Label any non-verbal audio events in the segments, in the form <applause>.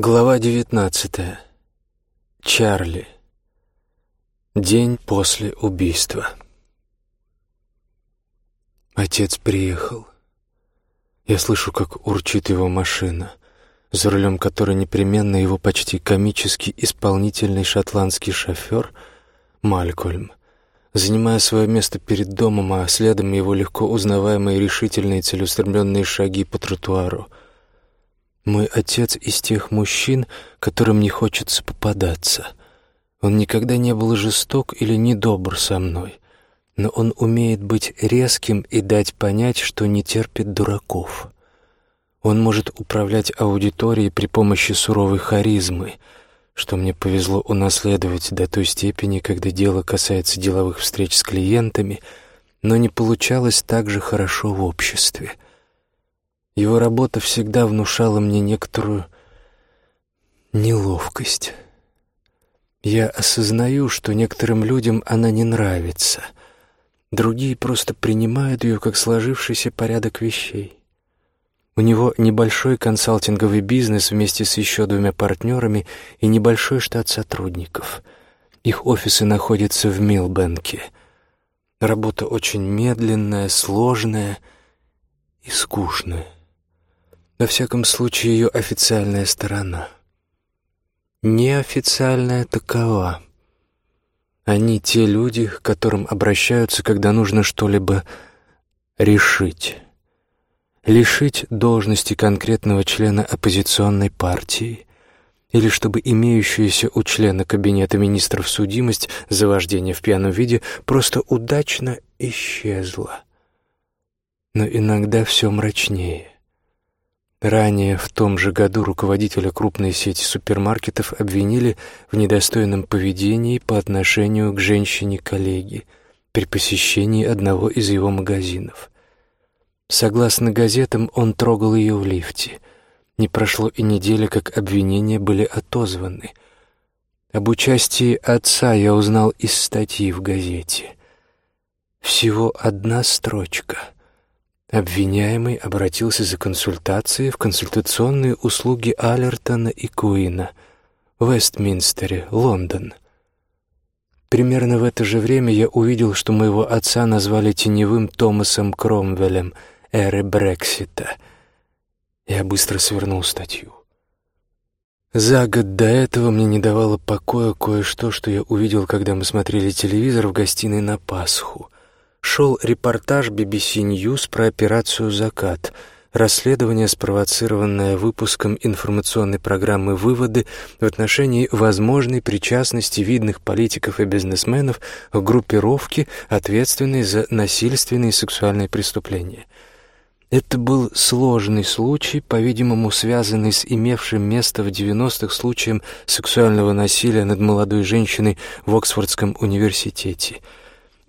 Глава девятнадцатая. Чарли. День после убийства. Отец приехал. Я слышу, как урчит его машина, за рулем которой непременно его почти комический исполнительный шотландский шофер Малькольм, занимая свое место перед домом, а следом его легко узнаваемые решительные целеустремленные шаги по тротуару. Мой отец из тех мужчин, которым не хочется попадаться. Он никогда не был жесток или недобр со мной, но он умеет быть резким и дать понять, что не терпит дураков. Он может управлять аудиторией при помощи суровой харизмы — что мне повезло унаследовать до той степени, когда дело касается деловых встреч с клиентами, но не получалось так же хорошо в обществе. Его работа всегда внушала мне некоторую неловкость. Я осознаю, что некоторым людям она не нравится. Другие просто принимают ее как сложившийся порядок вещей. У него небольшой консалтинговый бизнес вместе с еще двумя партнерами и небольшой штат сотрудников. Их офисы находятся в Милбенке. Работа очень медленная, сложная и скучная. Во всяком случае, ее официальная сторона. Неофициальная такова. Они те люди, к которым обращаются, когда нужно что-либо решить лишить должности конкретного члена оппозиционной партии или чтобы имеющаяся у члена кабинета министров судимость за вождение в пьяном виде просто удачно исчезла. Но иногда все мрачнее. Ранее в том же году руководителя крупной сети супермаркетов обвинили в недостойном поведении по отношению к женщине-коллеге при посещении одного из его магазинов – Согласно газетам, он трогал ее в лифте. Не прошло и недели, как обвинения были отозваны. Об участии отца я узнал из статьи в газете. Всего одна строчка. Обвиняемый обратился за консультацией в консультационные услуги Аллертона и Куина в Вестминстере, Лондон. Примерно в это же время я увидел, что моего отца назвали теневым Томасом Кромвелем — эры Брексита. Я быстро свернул статью. За год до этого мне не давало покоя кое-что, что я увидел, когда мы смотрели телевизор в гостиной на Пасху. Шел репортаж BBC News про операцию «Закат», расследование, спровоцированное выпуском информационной программы «Выводы» в отношении возможной причастности видных политиков и бизнесменов к группировке, ответственной за насильственные сексуальные преступления – это был сложный случай, по-видимому, связанный с имевшим место в 90-х случаем сексуального насилия над молодой женщиной в Оксфордском университете.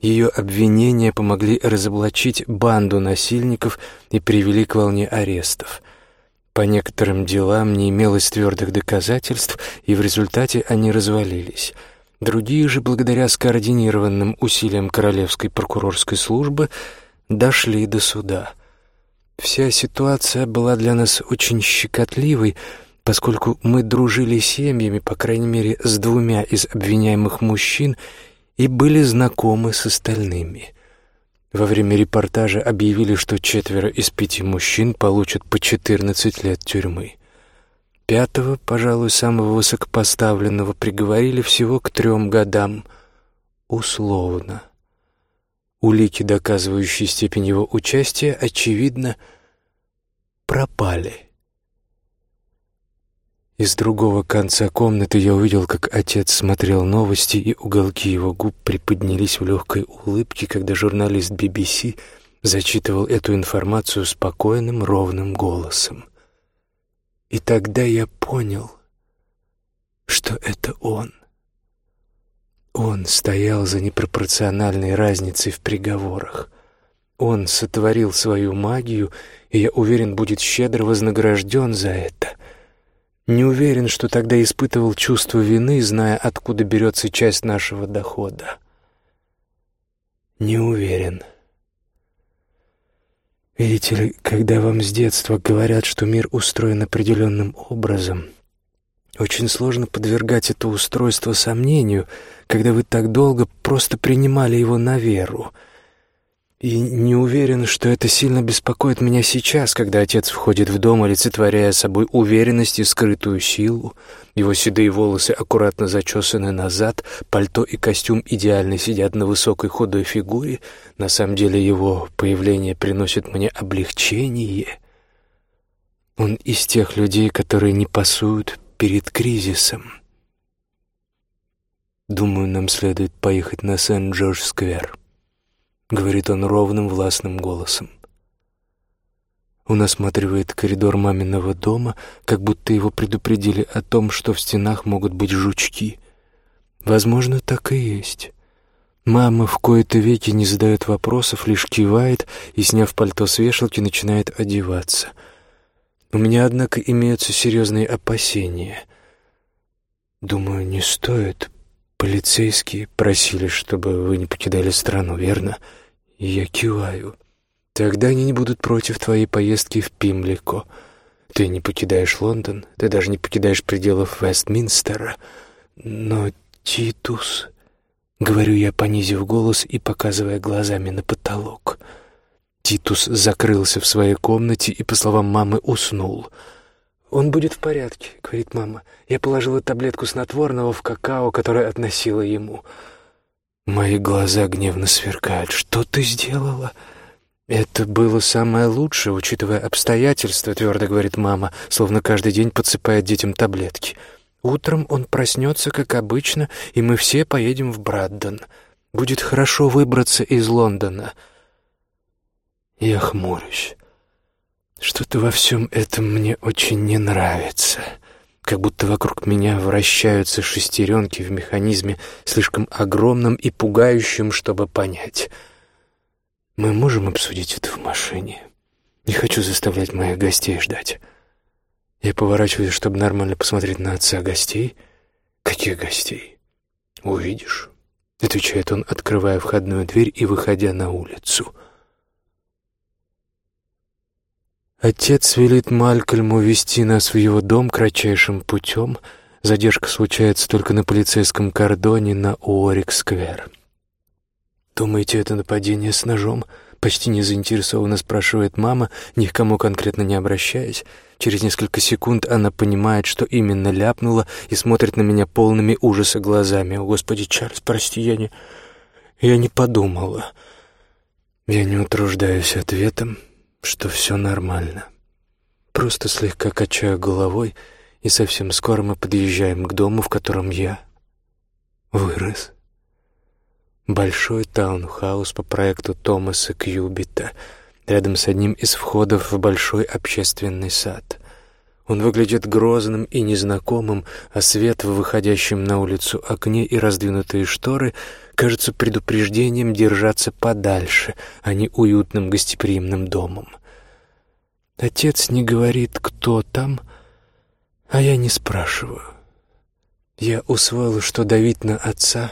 Ее обвинения помогли разоблачить банду насильников и привели к волне арестов. По некоторым делам не имелось твердых доказательств, и в результате они развалились. Другие же, благодаря скоординированным усилиям Королевской прокурорской службы, дошли до суда — Вся ситуация была для нас очень щекотливой, поскольку мы дружили семьями, по крайней мере, с двумя из обвиняемых мужчин и были знакомы с остальными. Во время репортажа объявили, что четверо из пяти мужчин получат по 14 лет тюрьмы. Пятого, пожалуй, самого высокопоставленного, приговорили всего к трем годам условно. Улики, доказывающие степень его участия, очевидно, пропали. Из другого конца комнаты я увидел, как отец смотрел новости, и уголки его губ приподнялись в легкой улыбке, когда журналист BBC зачитывал эту информацию спокойным, ровным голосом. И тогда я понял, что это он. Он стоял за непропорциональной разницей в приговорах. Он сотворил свою магию, и я уверен, будет щедро вознагражден за это. Не уверен, что тогда испытывал чувство вины, зная, откуда берется часть нашего дохода. Не уверен. Видите ли, когда вам с детства говорят, что мир устроен определенным образом, Очень сложно подвергать это устройство сомнению, когда вы так долго просто принимали его на веру. И не уверен, что это сильно беспокоит меня сейчас, когда отец входит в дом, олицетворяя собой уверенность и скрытую силу. Его седые волосы аккуратно зачесаны назад, пальто и костюм идеально сидят на высокой худой фигуре. На самом деле его появление приносит мне облегчение. Он из тех людей, которые не пасуют перед кризисом. Думаю, нам следует поехать на Сент-Джордж-сквер. — говорит он ровным властным голосом. Он осматривает коридор маминого дома, как будто его предупредили о том, что в стенах могут быть жучки. Возможно, так и есть. Мама в кои-то веки не задает вопросов, лишь кивает и, сняв пальто с вешалки, начинает одеваться. У меня, однако, имеются серьезные опасения. Думаю, не стоит. Полицейские просили, чтобы вы не покидали страну, верно? — я киваю. Тогда они не будут против твоей поездки в Пимлико. Ты не покидаешь Лондон, ты даже не покидаешь пределов Вестминстера. Но Титус... Говорю я, понизив голос и показывая глазами на потолок. Титус закрылся в своей комнате и, по словам мамы, уснул. «Он будет в порядке», — говорит мама. «Я положила таблетку снотворного в какао, которое относила ему». Мои глаза гневно сверкают. «Что ты сделала?» «Это было самое лучшее, учитывая обстоятельства», — твердо говорит мама, словно каждый день подсыпает детям таблетки. «Утром он проснется, как обычно, и мы все поедем в Браддон. Будет хорошо выбраться из Лондона». Я хмурюсь. Что-то во всем этом мне очень не нравится как будто вокруг меня вращаются шестеренки в механизме, слишком огромном и пугающем, чтобы понять. Мы можем обсудить это в машине. Не хочу заставлять моих гостей ждать. Я поворачиваюсь, чтобы нормально посмотреть на отца гостей. Каких гостей? Увидишь, отвечает он, открывая входную дверь и выходя на улицу. Отец велит Малькольму вести нас в его дом кратчайшим путем. Задержка случается только на полицейском кордоне на Уорик-сквер. «Думаете, это нападение с ножом?» Почти не заинтересованно спрашивает мама, ни к кому конкретно не обращаясь. Через несколько секунд она понимает, что именно ляпнула, и смотрит на меня полными ужаса глазами. «О, Господи, Чарльз, прости, я не... я не подумала». Я не утруждаюсь ответом что все нормально. Просто слегка качаю головой, и совсем скоро мы подъезжаем к дому, в котором я вырос. Большой таунхаус по проекту Томаса Кьюбита, рядом с одним из входов в большой общественный сад. Он выглядит грозным и незнакомым, а свет в выходящем на улицу окне и раздвинутые шторы кажутся предупреждением держаться подальше, а не уютным гостеприимным домом. Отец не говорит, кто там, а я не спрашиваю. Я усвоил, что давить на отца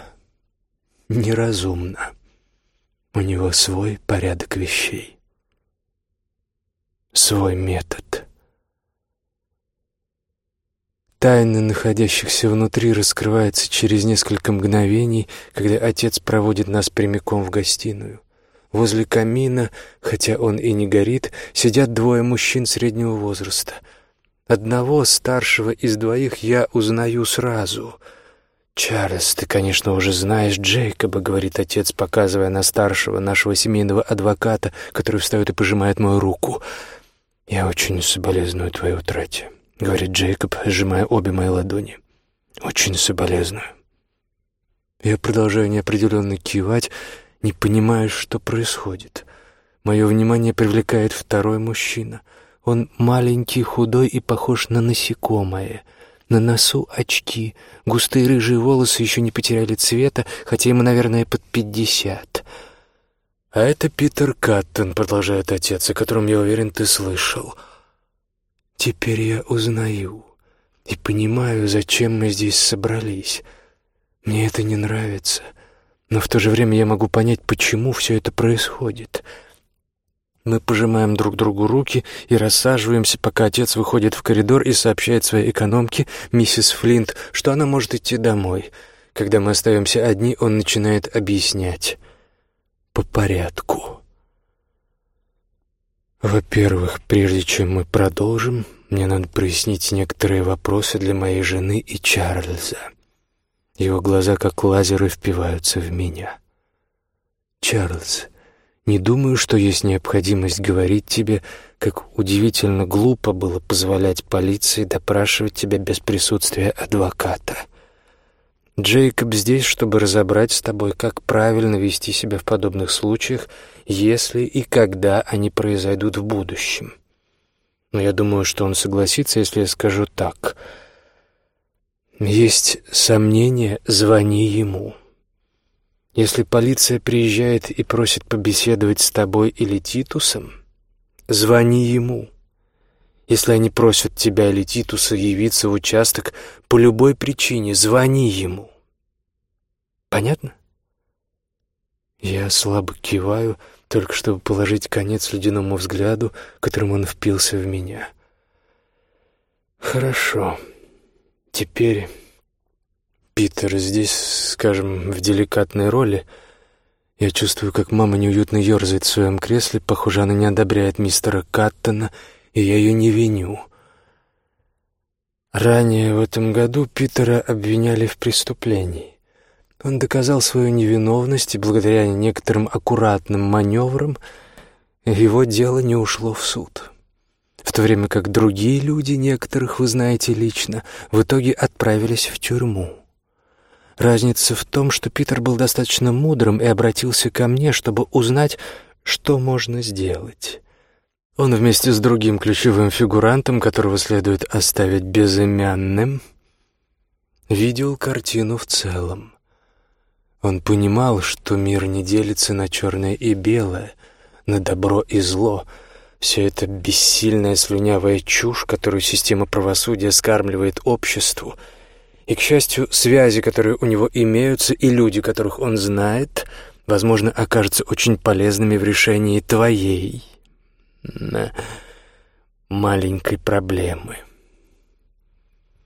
неразумно. У него свой порядок вещей, свой метод. Тайна находящихся внутри раскрывается через несколько мгновений, когда отец проводит нас прямиком в гостиную. Возле камина, хотя он и не горит, сидят двое мужчин среднего возраста. Одного, старшего из двоих, я узнаю сразу. «Чарльз, ты, конечно, уже знаешь Джейкоба», — говорит отец, показывая на старшего нашего семейного адвоката, который встает и пожимает мою руку. «Я очень соболезную твоей утрате». — говорит Джейкоб, сжимая обе мои ладони. «Очень соболезную». Я продолжаю неопределенно кивать, не понимая, что происходит. Мое внимание привлекает второй мужчина. Он маленький, худой и похож на насекомое. На носу очки, густые рыжие волосы еще не потеряли цвета, хотя ему, наверное, под пятьдесят. «А это Питер Каттон», — продолжает отец, о котором, я уверен, ты слышал. Теперь я узнаю и понимаю, зачем мы здесь собрались. Мне это не нравится, но в то же время я могу понять, почему все это происходит. Мы пожимаем друг другу руки и рассаживаемся, пока отец выходит в коридор и сообщает своей экономке, миссис Флинт, что она может идти домой. Когда мы остаемся одни, он начинает объяснять. По порядку. Во-первых, прежде чем мы продолжим, мне надо прояснить некоторые вопросы для моей жены и Чарльза. Его глаза, как лазеры, впиваются в меня. Чарльз, не думаю, что есть необходимость говорить тебе, как удивительно глупо было позволять полиции допрашивать тебя без присутствия адвоката. Джейкоб здесь, чтобы разобрать с тобой, как правильно вести себя в подобных случаях, если и когда они произойдут в будущем. Но я думаю, что он согласится, если я скажу так. Есть сомнения, звони ему. Если полиция приезжает и просит побеседовать с тобой или Титусом, звони ему. Если они просят тебя или Титуса явиться в участок по любой причине, звони ему. Понятно? Я слабо киваю, только чтобы положить конец ледяному взгляду, которым он впился в меня. Хорошо. Теперь Питер здесь, скажем, в деликатной роли. Я чувствую, как мама неуютно ерзает в своем кресле. Похоже, она не одобряет мистера Каттона, и я ее не виню. Ранее в этом году Питера обвиняли в преступлении. Он доказал свою невиновность, и благодаря некоторым аккуратным маневрам его дело не ушло в суд. В то время как другие люди, некоторых вы знаете лично, в итоге отправились в тюрьму. Разница в том, что Питер был достаточно мудрым и обратился ко мне, чтобы узнать, что можно сделать. Он вместе с другим ключевым фигурантом, которого следует оставить безымянным, видел картину в целом. Он понимал, что мир не делится на черное и белое, на добро и зло. Все это бессильная слюнявая чушь, которую система правосудия скармливает обществу — и, к счастью, связи, которые у него имеются, и люди, которых он знает, возможно, окажутся очень полезными в решении твоей маленькой проблемы.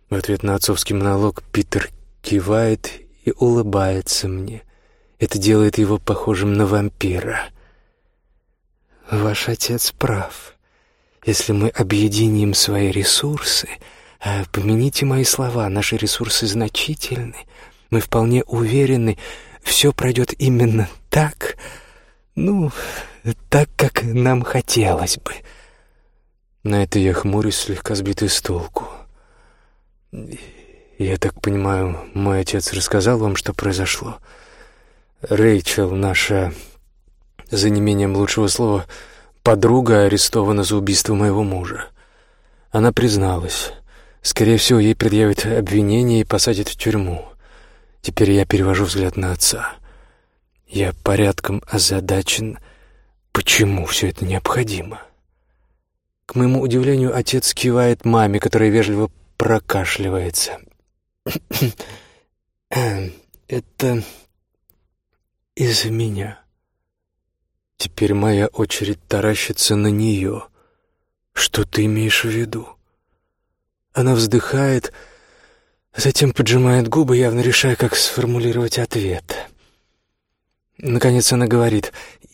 В ответ на отцовский монолог Питер кивает и улыбается мне. Это делает его похожим на вампира. Ваш отец прав. Если мы объединим свои ресурсы — а, помяните мои слова, наши ресурсы значительны. Мы вполне уверены, все пройдет именно так, ну, так, как нам хотелось бы. На это я хмурюсь, слегка сбитый с толку. Я так понимаю, мой отец рассказал вам, что произошло. Рэйчел, наша, за неимением лучшего слова, подруга арестована за убийство моего мужа. Она призналась. Скорее всего, ей предъявят обвинение и посадят в тюрьму. Теперь я перевожу взгляд на отца. Я порядком озадачен, почему все это необходимо. К моему удивлению, отец кивает маме, которая вежливо прокашливается. <coughs> «Это из-за меня». Теперь моя очередь таращится на нее. Что ты имеешь в виду? Она вздыхает, затем поджимает губы, явно решая, как сформулировать ответ. Наконец она говорит,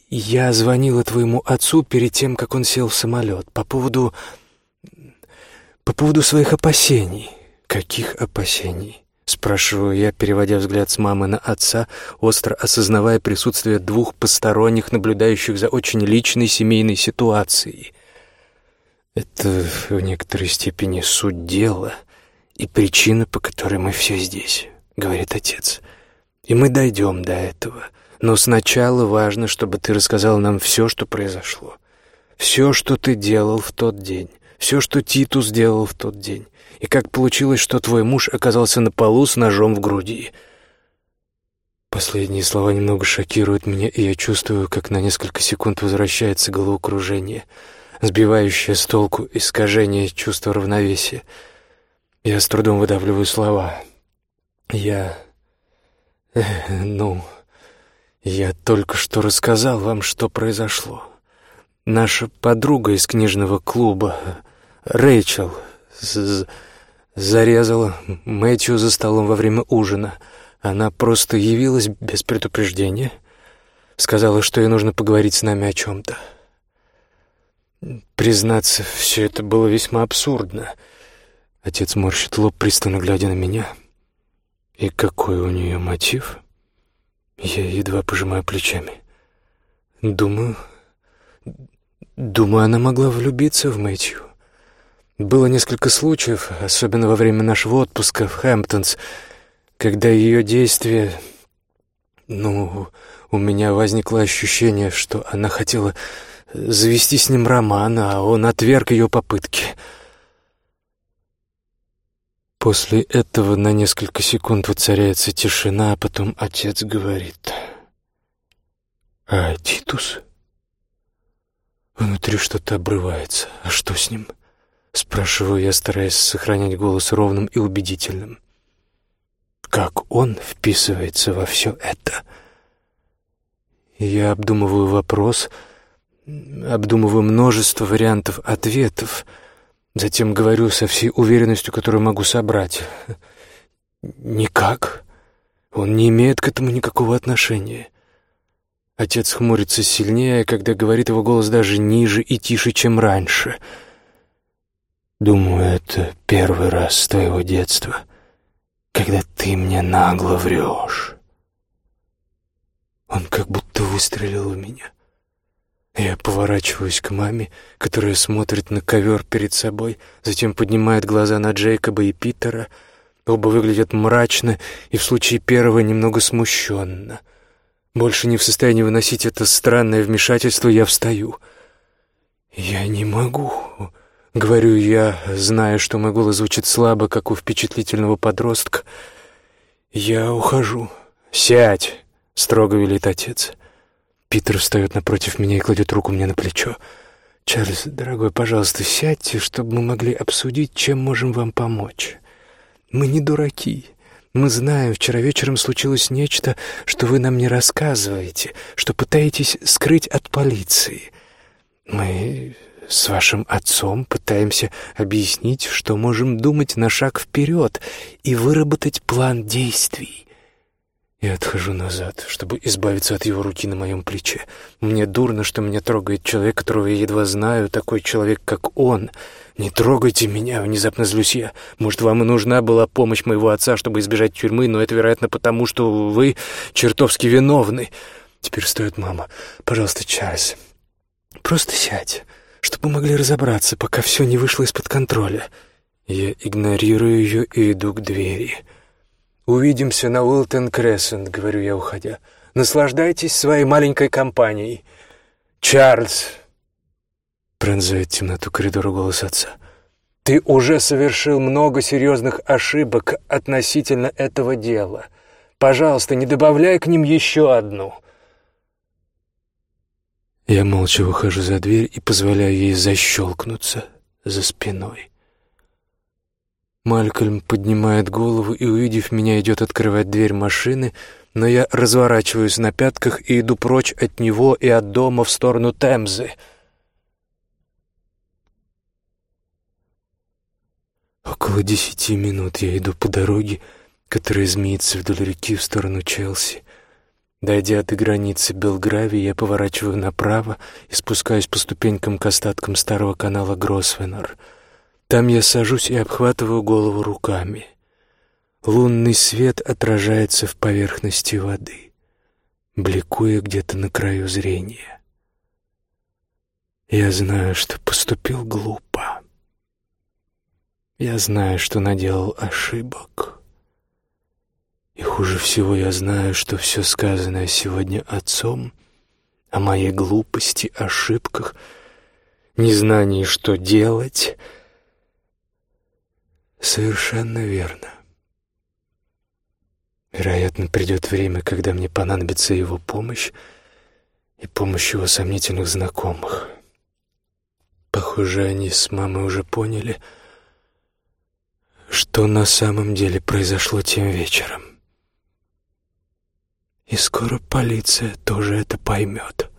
«Я звонила твоему отцу перед тем, как он сел в самолет, по поводу... по поводу своих опасений». «Каких опасений?» — спрашиваю я, переводя взгляд с мамы на отца, остро осознавая присутствие двух посторонних, наблюдающих за очень личной семейной ситуацией. Это в некоторой степени суть дела и причина, по которой мы все здесь, говорит отец. И мы дойдем до этого. Но сначала важно, чтобы ты рассказал нам все, что произошло. Все, что ты делал в тот день. Все, что Титус сделал в тот день. И как получилось, что твой муж оказался на полу с ножом в груди. Последние слова немного шокируют меня, и я чувствую, как на несколько секунд возвращается головокружение — сбивающее с толку искажение чувства равновесия. Я с трудом выдавливаю слова. Я... ну... Я только что рассказал вам, что произошло. Наша подруга из книжного клуба, Рэйчел, зарезала Мэтью за столом во время ужина. Она просто явилась без предупреждения, сказала, что ей нужно поговорить с нами о чем-то. Признаться, все это было весьма абсурдно. Отец морщит лоб, пристально глядя на меня. И какой у нее мотив? Я едва пожимаю плечами. Думаю... Думаю, она могла влюбиться в Мэтью. Было несколько случаев, особенно во время нашего отпуска в Хэмптонс, когда ее действия... Ну, у меня возникло ощущение, что она хотела завести с ним роман, а он отверг ее попытки. После этого на несколько секунд воцаряется тишина, а потом отец говорит. «А Титус?» Внутри что-то обрывается. А что с ним? Спрашиваю я, стараясь сохранять голос ровным и убедительным. Как он вписывается во все это? Я обдумываю вопрос, обдумываю множество вариантов ответов, затем говорю со всей уверенностью, которую могу собрать. Никак. Он не имеет к этому никакого отношения. Отец хмурится сильнее, когда говорит его голос даже ниже и тише, чем раньше. «Думаю, это первый раз с твоего детства, когда ты мне нагло врешь». Он как будто выстрелил в меня. Я поворачиваюсь к маме, которая смотрит на ковер перед собой, затем поднимает глаза на Джейкоба и Питера. Оба выглядят мрачно и в случае первого немного смущенно — больше не в состоянии выносить это странное вмешательство, я встаю. «Я не могу», — говорю я, зная, что мой голос звучит слабо, как у впечатлительного подростка. «Я ухожу». «Сядь», — строго велит отец. Питер встает напротив меня и кладет руку мне на плечо. «Чарльз, дорогой, пожалуйста, сядьте, чтобы мы могли обсудить, чем можем вам помочь. Мы не дураки. Мы знаем, вчера вечером случилось нечто, что вы нам не рассказываете, что пытаетесь скрыть от полиции. Мы с вашим отцом пытаемся объяснить, что можем думать на шаг вперед и выработать план действий. Я отхожу назад, чтобы избавиться от его руки на моем плече. Мне дурно, что меня трогает человек, которого я едва знаю, такой человек, как он. «Не трогайте меня!» — внезапно злюсь я. «Может, вам и нужна была помощь моего отца, чтобы избежать тюрьмы, но это, вероятно, потому, что вы чертовски виновны». Теперь стоит мама. «Пожалуйста, Чарльз, просто сядь, чтобы могли разобраться, пока все не вышло из-под контроля». Я игнорирую ее и иду к двери. «Увидимся на Уилтон Крессент», — говорю я, уходя. «Наслаждайтесь своей маленькой компанией». «Чарльз!» — пронзает темноту коридора голос отца. «Ты уже совершил много серьезных ошибок относительно этого дела. Пожалуйста, не добавляй к ним еще одну». Я молча выхожу за дверь и позволяю ей защелкнуться за спиной. Малькольм поднимает голову и, увидев меня, идет открывать дверь машины, но я разворачиваюсь на пятках и иду прочь от него и от дома в сторону Темзы. Около десяти минут я иду по дороге, которая змеится вдоль реки в сторону Челси. Дойдя до границы Белгравии, я поворачиваю направо и спускаюсь по ступенькам к остаткам старого канала Гросвеннер — там я сажусь и обхватываю голову руками. Лунный свет отражается в поверхности воды, бликуя где-то на краю зрения. Я знаю, что поступил глупо. Я знаю, что наделал ошибок. И хуже всего я знаю, что все сказанное сегодня отцом о моей глупости, ошибках, незнании, что делать — Совершенно верно. Вероятно, придет время, когда мне понадобится его помощь и помощь его сомнительных знакомых. Похоже, они с мамой уже поняли, что на самом деле произошло тем вечером. И скоро полиция тоже это поймет.